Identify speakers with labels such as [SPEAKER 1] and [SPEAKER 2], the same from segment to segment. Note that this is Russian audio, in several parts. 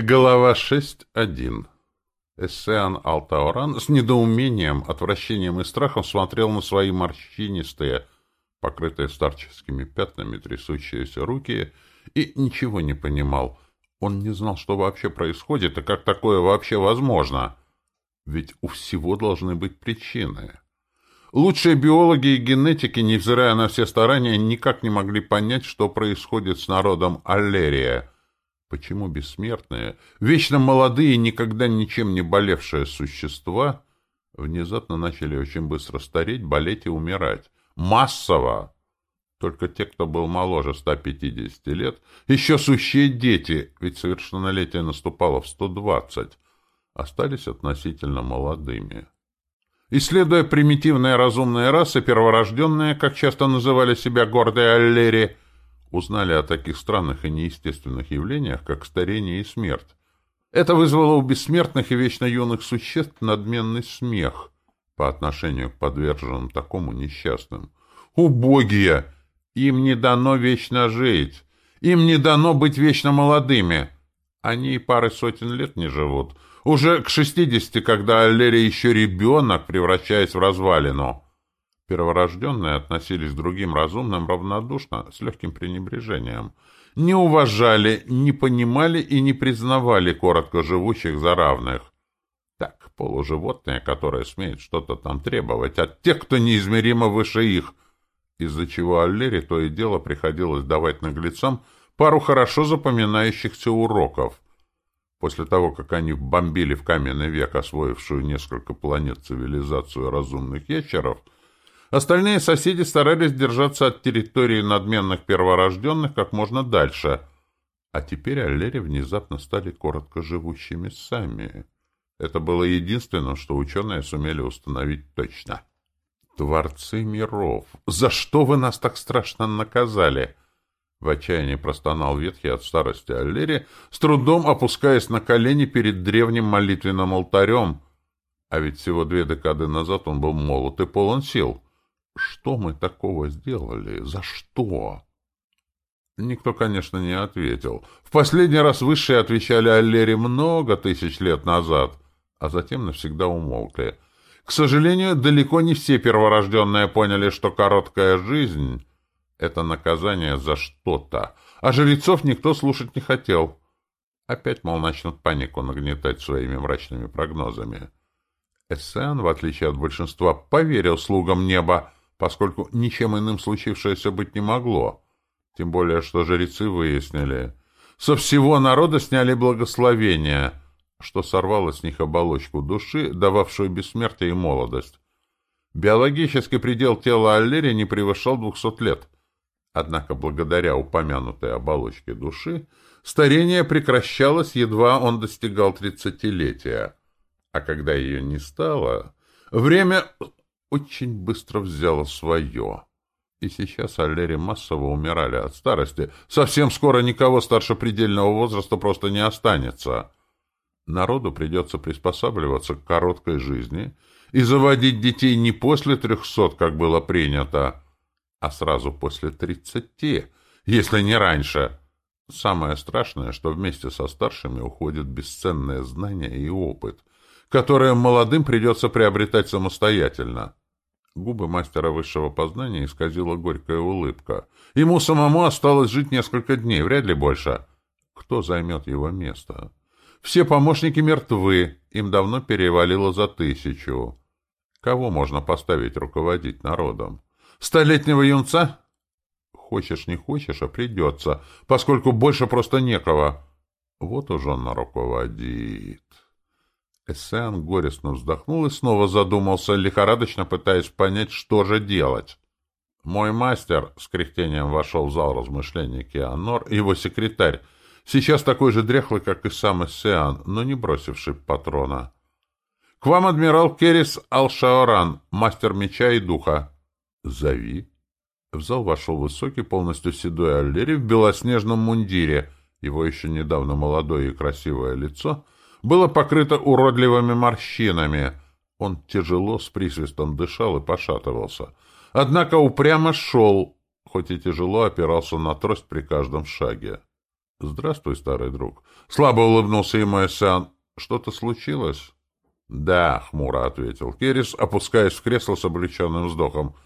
[SPEAKER 1] Голова 6.1. Эссеан Алтаоран с недоумением, отвращением и страхом смотрел на свои морщинистые, покрытые старческими пятнами трясущиеся руки, и ничего не понимал. Он не знал, что вообще происходит и как такое вообще возможно. Ведь у всего должны быть причины. Лучшие биологи и генетики, невзирая на все старания, никак не могли понять, что происходит с народом Аллерия — Почему бессмертные, вечно молодые, никогда ничем не болевшие существа внезапно начали очень быстро стареть, болеть и умирать? Массово! Только те, кто был моложе 150 лет, еще сущие дети, ведь совершеннолетие наступало в 120, остались относительно молодыми. Исследуя примитивные разумные расы, перворожденные, как часто называли себя гордые аллери, узнали о таких странных и неестественных явлениях, как старение и смерть. Это вызвало у бессмертных и вечно юных существ надменный смех по отношению к подверженным такому несчастным. Убогие! Им не дано вечно жить! Им не дано быть вечно молодыми! Они и пары сотен лет не живут. Уже к шестидесяти, когда Аллерия еще ребенок, превращаясь в развалину — Перворожденные относились к другим разумным равнодушно, с легким пренебрежением. Не уважали, не понимали и не признавали коротко живущих за равных. Так, полуживотные, которые смеют что-то там требовать от тех, кто неизмеримо выше их, из-за чего Аллере то и дело приходилось давать наглецам пару хорошо запоминающихся уроков. После того, как они бомбили в каменный век освоившую несколько планет цивилизацию разумных ящеров — Остальные соседи старались держаться от территории надменных перворожденных как можно дальше. А теперь Аллери внезапно стали коротко живущими сами. Это было единственное, что ученые сумели установить точно. «Творцы миров! За что вы нас так страшно наказали?» В отчаянии простонал ветхий от старости Аллери, с трудом опускаясь на колени перед древним молитвенным алтарем. А ведь всего две декады назад он был молод и полон сил. Что мы такого сделали? За что? Никто, конечно, не ответил. В последний раз высшие отвечали Аллере много тысяч лет назад, а затем навсегда умолкли. К сожалению, далеко не все перворожденные поняли, что короткая жизнь — это наказание за что-то, а жрецов никто слушать не хотел. Опять, мол, начнут панику нагнетать своими мрачными прогнозами. Эссен, в отличие от большинства, поверил слугам неба, поскольку ничем иным случившееся быть не могло. Тем более, что жрецы выяснили. Со всего народа сняли благословение, что сорвало с них оболочку души, дававшую бессмертие и молодость. Биологический предел тела Аллери не превышал двухсот лет. Однако, благодаря упомянутой оболочке души, старение прекращалось, едва он достигал тридцатилетия. А когда ее не стало, время очень быстро взяла свое. И сейчас Аллери массово умирали от старости. Совсем скоро никого старше предельного возраста просто не останется. Народу придется приспосабливаться к короткой жизни и заводить детей не после трехсот, как было принято, а сразу после тридцати, если не раньше. Самое страшное, что вместе со старшими уходят бесценные знания и опыт, которые молодым придется приобретать самостоятельно. Губы мастера высшего познания исказила горькая улыбка. Ему самому осталось жить несколько дней, вряд ли больше. Кто займет его место? Все помощники мертвы, им давно перевалило за тысячу. Кого можно поставить руководить народом? Столетнего юнца? Хочешь, не хочешь, а придется, поскольку больше просто некого. Вот уж он руководит. Эссен горестно вздохнул и снова задумался, лихорадочно пытаясь понять, что же делать. Мой мастер с кряхтением вошел в зал размышлений Кианор, его секретарь, сейчас такой же дряхлый, как и сам Эссеан, но не бросивший патрона. — К вам адмирал Керис Алшаоран, мастер меча и духа. — Зови. В зал вошел высокий, полностью седой Аллери в белоснежном мундире. Его еще недавно молодое и красивое лицо — было покрыто уродливыми морщинами. Он тяжело с присвистом дышал и пошатывался. Однако упрямо шел, хоть и тяжело опирался на трость при каждом шаге. «Здравствуй, старый друг». Слабо улыбнулся ему Эссиан. «Что-то случилось?» «Да», — хмуро ответил Керрис, опускаясь в кресло с облегченным вздохом.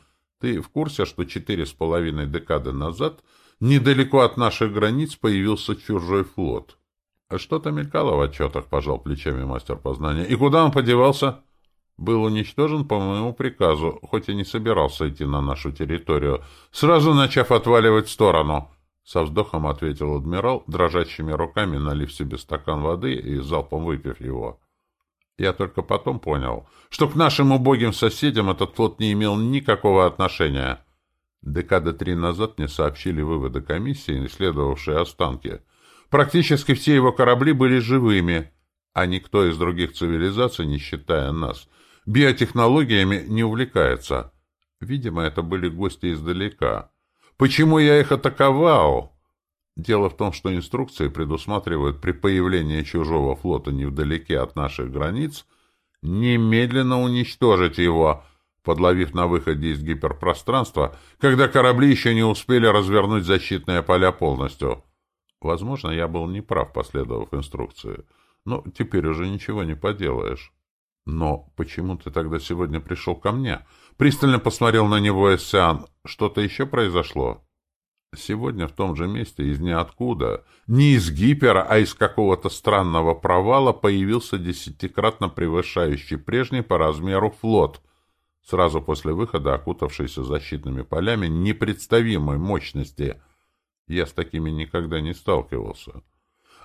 [SPEAKER 1] «Ты в курсе, что четыре с половиной декады назад недалеко от наших границ появился чужой флот?» «Что-то мелькало в отчетах», — пожал плечами мастер познания. «И куда он подевался?» «Был уничтожен по моему приказу, хоть и не собирался идти на нашу территорию, сразу начав отваливать в сторону». Со вздохом ответил адмирал, дрожащими руками налив себе стакан воды и залпом выпив его. Я только потом понял, что к нашим убогим соседям этот флот не имел никакого отношения. Декады три назад мне сообщили выводы комиссии, исследовавшей останки. Практически все его корабли были живыми, а никто из других цивилизаций, не считая нас, биотехнологиями не увлекается. Видимо, это были гости издалека. Почему я их атаковал? Дело в том, что инструкции предусматривают при появлении чужого флота невдалеке от наших границ немедленно уничтожить его, подловив на выходе из гиперпространства, когда корабли еще не успели развернуть защитные поля полностью. Возможно, я был неправ, последовав инструкции. Но теперь уже ничего не поделаешь. Но почему ты тогда сегодня пришел ко мне? Пристально посмотрел на него Эссиан. Что-то еще произошло? Сегодня в том же месте из ниоткуда, не из гипера, а из какого-то странного провала появился десятикратно превышающий прежний по размеру флот, сразу после выхода окутавшийся защитными полями непредставимой мощности. Я с такими никогда не сталкивался.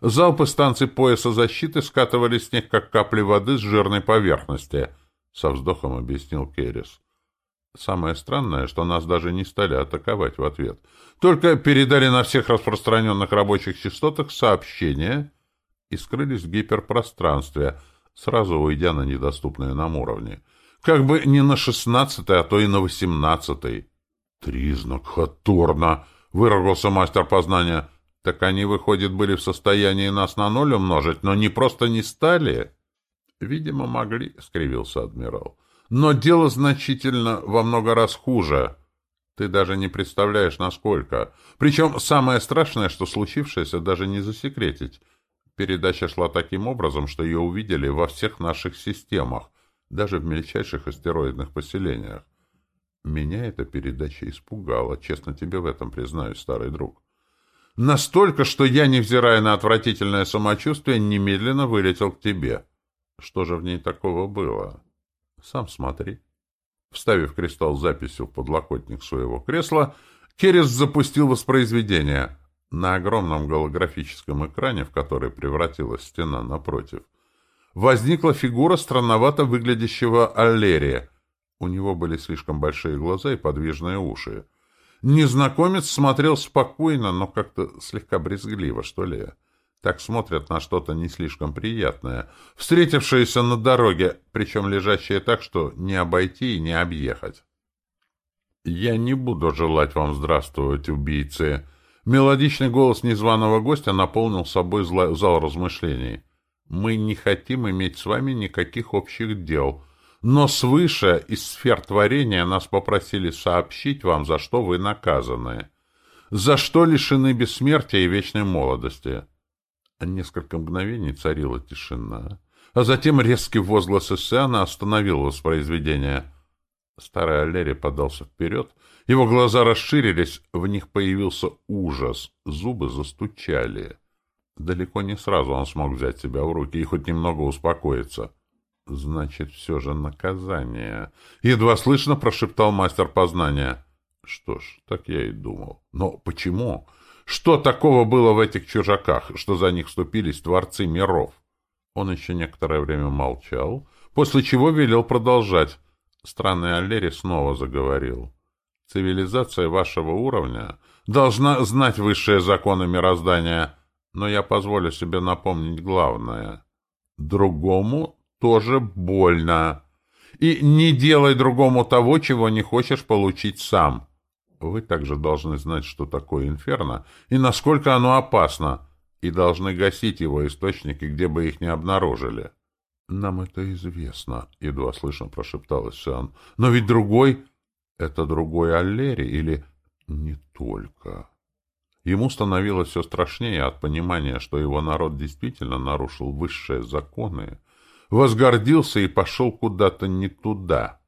[SPEAKER 1] Залпы станций пояса защиты скатывали с них, как капли воды с жирной поверхности, — со вздохом объяснил Керрис. Самое странное, что нас даже не стали атаковать в ответ. Только передали на всех распространенных рабочих частотах сообщения и скрылись в гиперпространстве, сразу уйдя на недоступные нам уровни. Как бы не на шестнадцатый, а то и на восемнадцатый. «Тризнак Хаторна!» — выругался мастер познания. «Так они, выходит, были в состоянии нас на ноль умножить, но не просто не стали?» «Видимо, могли», — скривился адмирал. Но дело значительно во много раз хуже. Ты даже не представляешь, насколько. Причем самое страшное, что случившееся даже не засекретить. Передача шла таким образом, что ее увидели во всех наших системах, даже в мельчайших астероидных поселениях. Меня эта передача испугала, честно тебе в этом признаюсь, старый друг. Настолько, что я, невзирая на отвратительное самочувствие, немедленно вылетел к тебе. Что же в ней такого было? Сам смотри. Вставив кристалл записью в подлокотник своего кресла, Керес запустил воспроизведение. На огромном голографическом экране, в который превратилась стена напротив, возникла фигура странновато выглядящего Аллерия. У него были слишком большие глаза и подвижные уши. Незнакомец смотрел спокойно, но как-то слегка брезгливо, что ли. Так смотрят на что-то не слишком приятное, встретившееся на дороге, причем лежащее так, что не обойти и не объехать. «Я не буду желать вам здравствовать, убийцы!» Мелодичный голос незваного гостя наполнил собой зал размышлений. «Мы не хотим иметь с вами никаких общих дел, но свыше из сфер творения нас попросили сообщить вам, за что вы наказаны, за что лишены бессмертия и вечной молодости». Несколько мгновений царила тишина, а затем резкий возглас Эссиана остановил воспроизведение. Старый Аллери подался вперед, его глаза расширились, в них появился ужас, зубы застучали. Далеко не сразу он смог взять себя в руки и хоть немного успокоиться. «Значит, все же наказание!» Едва слышно прошептал мастер познания. «Что ж, так я и думал. Но почему?» Что такого было в этих чужаках, что за них вступились творцы миров? Он еще некоторое время молчал, после чего велел продолжать. Странный Аллери снова заговорил. Цивилизация вашего уровня должна знать высшие законы мироздания, но я позволю себе напомнить главное. Другому тоже больно. И не делай другому того, чего не хочешь получить сам. Вы также должны знать, что такое инферно и насколько оно опасно, и должны гасить его источники, где бы их ни обнаружили. — Нам это известно, — едва слышно прошептал Сиан. — Но ведь другой... Это другой Аллери или... Не только. Ему становилось все страшнее от понимания, что его народ действительно нарушил высшие законы, возгордился и пошел куда-то не туда.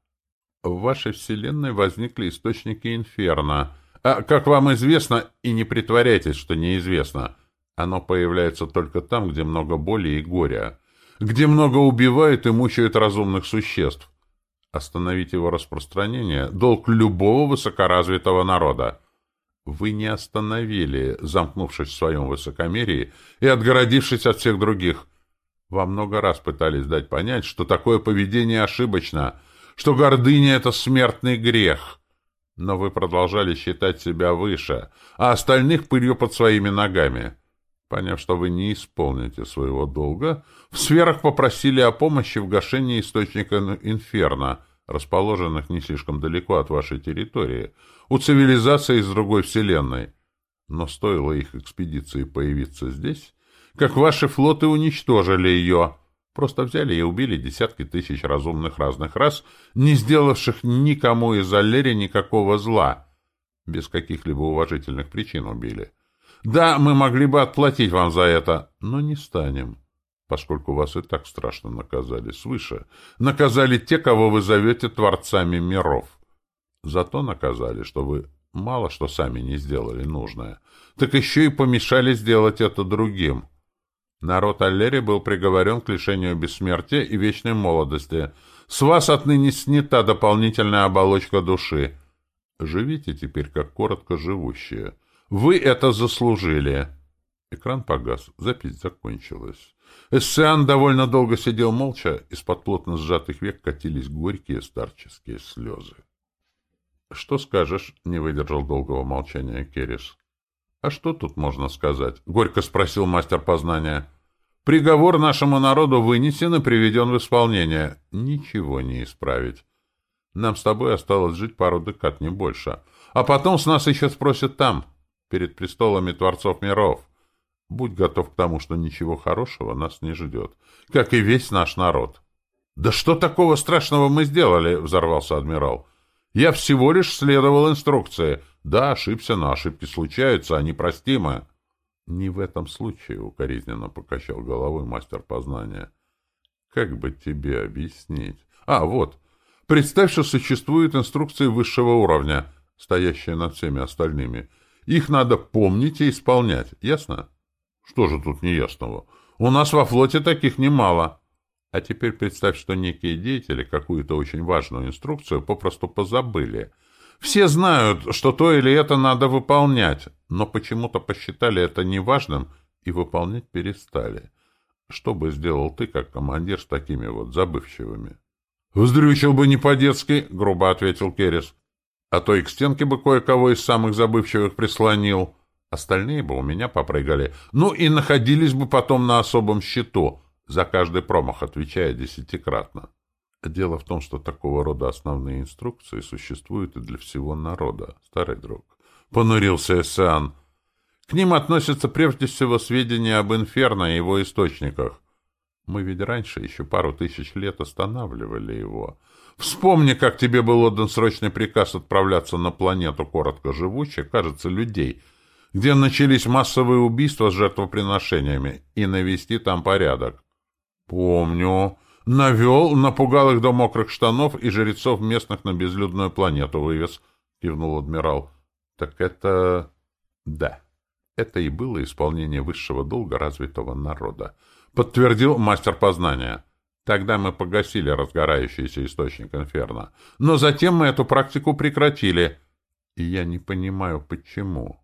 [SPEAKER 1] В вашей вселенной возникли источники инферно. А, как вам известно, и не притворяйтесь, что неизвестно, оно появляется только там, где много боли и горя, где много убивают и мучают разумных существ. Остановить его распространение — долг любого высокоразвитого народа вы не остановили, замкнувшись в своем высокомерии и отгородившись от всех других. Во много раз пытались дать понять, что такое поведение ошибочно, что гордыня — это смертный грех. Но вы продолжали считать себя выше, а остальных пылью под своими ногами. Поняв, что вы не исполните своего долга, в сферах попросили о помощи в гашении источника инферно — расположенных не слишком далеко от вашей территории, у цивилизации из другой вселенной. Но стоило их экспедиции появиться здесь, как ваши флоты уничтожили ее, просто взяли и убили десятки тысяч разумных разных рас, не сделавших никому из Аллери никакого зла, без каких-либо уважительных причин убили. Да, мы могли бы отплатить вам за это, но не станем поскольку вас и так страшно наказали свыше. Наказали те, кого вы зовете творцами миров. Зато наказали, что вы мало что сами не сделали нужное, так еще и помешали сделать это другим. Народ Аллери был приговорен к лишению бессмертия и вечной молодости. С вас отныне снята дополнительная оболочка души. Живите теперь как коротко живущие. Вы это заслужили. Экран погас, запись закончилась. Эссеан довольно долго сидел молча, из-под плотно сжатых век катились горькие старческие слезы. — Что скажешь? — не выдержал долгого молчания Керрис. — А что тут можно сказать? — горько спросил мастер познания. — Приговор нашему народу вынесен и приведен в исполнение. Ничего не исправить. Нам с тобой осталось жить пару декад, не больше. А потом с нас еще спросят там, перед престолами Творцов миров. Будь готов к тому, что ничего хорошего нас не ждет, как и весь наш народ. — Да что такого страшного мы сделали? — взорвался адмирал. — Я всего лишь следовал инструкции. Да, ошибся, но ошибки случаются, они простимы. — Не в этом случае, — укоризненно покачал головой мастер познания. — Как бы тебе объяснить? А, вот. Представь, что существуют инструкции высшего уровня, стоящие над всеми остальными. Их надо помнить и исполнять, ясно? — что же тут неясного? У нас во флоте таких немало. А теперь представь, что некие деятели какую-то очень важную инструкцию попросту позабыли. Все знают, что то или это надо выполнять, но почему-то посчитали это неважным и выполнять перестали. Что бы сделал ты, как командир, с такими вот забывчивыми? — Вздрючил бы не по-детски, — грубо ответил Керрис. — А то и к стенке бы кое-кого из самых забывчивых прислонил. — Остальные бы у меня попрыгали. Ну и находились бы потом на особом счету, за каждый промах отвечая десятикратно. Дело в том, что такого рода основные инструкции существуют и для всего народа, старый друг. Понурился Эссеан. К ним относятся прежде всего сведения об Инферно и его источниках. Мы ведь раньше, еще пару тысяч лет, останавливали его. Вспомни, как тебе был отдан срочный приказ отправляться на планету коротко живущих, кажется, людей — где начались массовые убийства с жертвоприношениями, и навести там порядок. Помню. Навел, напугал их до мокрых штанов и жрецов местных на безлюдную планету вывез, кивнул адмирал. Так это... да. Это и было исполнение высшего долга развитого народа. Подтвердил мастер познания. Тогда мы погасили разгорающийся источник инферно. Но затем мы эту практику прекратили. И я не понимаю, почему.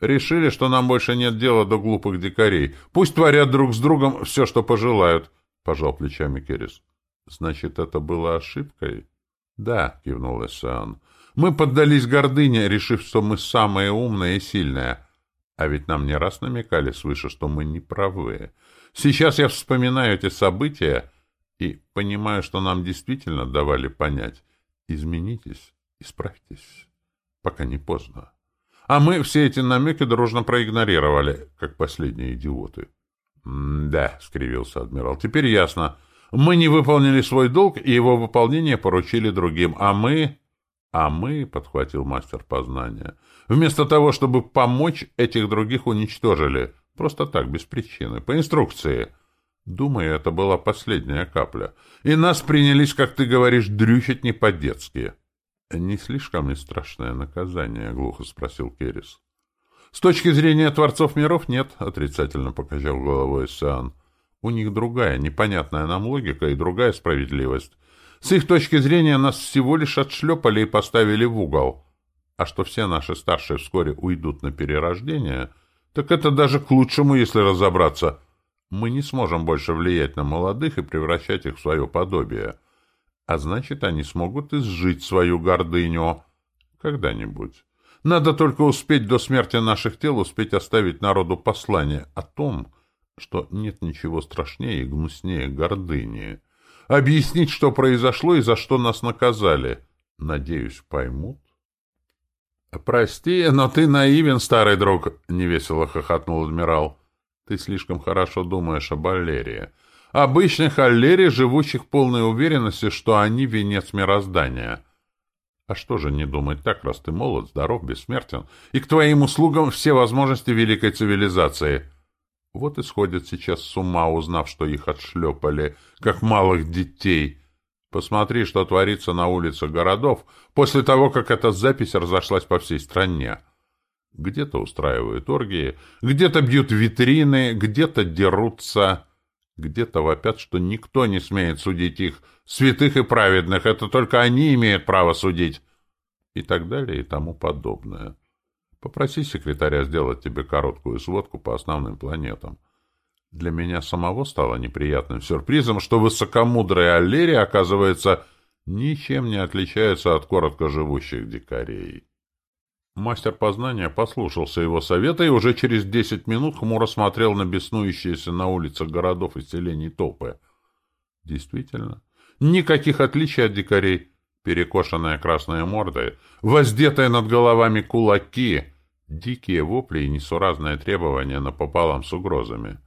[SPEAKER 1] Решили, что нам больше нет дела до глупых дикарей. Пусть творят друг с другом все, что пожелают, — пожал плечами Керрис. — Значит, это было ошибкой? — Да, — кивнул Эссеан. — Мы поддались гордыне, решив, что мы самые умные и сильные. А ведь нам не раз намекали свыше, что мы не правы. Сейчас я вспоминаю эти события и понимаю, что нам действительно давали понять. Изменитесь, исправьтесь, пока не поздно. А мы все эти намеки дружно проигнорировали, как последние идиоты. — Да, — скривился адмирал, — теперь ясно. Мы не выполнили свой долг, и его выполнение поручили другим, а мы... А мы, — подхватил мастер познания, — вместо того, чтобы помочь, этих других уничтожили. Просто так, без причины, по инструкции. Думаю, это была последняя капля. И нас принялись, как ты говоришь, дрючить не по-детски. — Не слишком ли страшное наказание? — глухо спросил Керис. — С точки зрения Творцов миров нет, — отрицательно покачал головой Сиан. — У них другая, непонятная нам логика и другая справедливость. С их точки зрения нас всего лишь отшлепали и поставили в угол. А что все наши старшие вскоре уйдут на перерождение, так это даже к лучшему, если разобраться. Мы не сможем больше влиять на молодых и превращать их в свое подобие. А значит, они смогут изжить свою гордыню. Когда-нибудь. Надо только успеть до смерти наших тел успеть оставить народу послание о том, что нет ничего страшнее и гнуснее гордыни объяснить, что произошло и за что нас наказали. Надеюсь, поймут. — Прости, но ты наивен, старый друг, — невесело хохотнул адмирал. — Ты слишком хорошо думаешь об Аллерии. Обычных Аллерий, живущих полной уверенности, что они — венец мироздания. А что же не думать так, раз ты молод, здоров, бессмертен, и к твоим услугам все возможности великой цивилизации — вот и сходят сейчас с ума, узнав, что их отшлепали, как малых детей. Посмотри, что творится на улицах городов после того, как эта запись разошлась по всей стране. Где-то устраивают оргии, где-то бьют витрины, где-то дерутся, где-то вопят, что никто не смеет судить их, святых и праведных, это только они имеют право судить, и так далее и тому подобное. Попроси секретаря сделать тебе короткую сводку по основным планетам. Для меня самого стало неприятным сюрпризом, что высокомудрая Аллерия, оказывается, ничем не отличается от коротко живущих дикарей. Мастер познания послушался его совета и уже через десять минут хмуро смотрел на беснующиеся на улицах городов и селений толпы. Действительно, никаких отличий от дикарей перекошенные красные морды, воздетые над головами кулаки, дикие вопли и несуразные требования напополам с угрозами.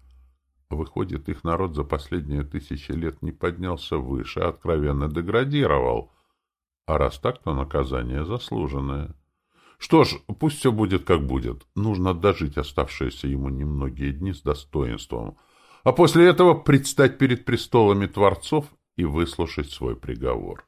[SPEAKER 1] Выходит, их народ за последние тысячи лет не поднялся выше, а откровенно деградировал. А раз так, то наказание заслуженное. Что ж, пусть все будет как будет. Нужно дожить оставшиеся ему немногие дни с достоинством, а после этого предстать перед престолами Творцов и выслушать свой приговор.